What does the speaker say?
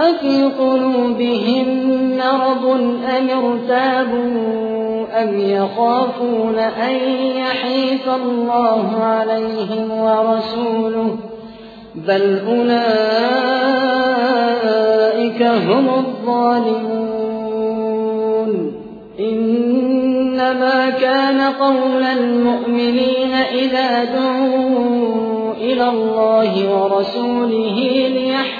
أفي قلوبهم مرض أم ارتابوا أم يخافون أن يحيف الله عليهم ورسوله بل أولئك هم الظالمون إنما كان قول المؤمنين إذا دعوا إلى الله ورسوله ليحكم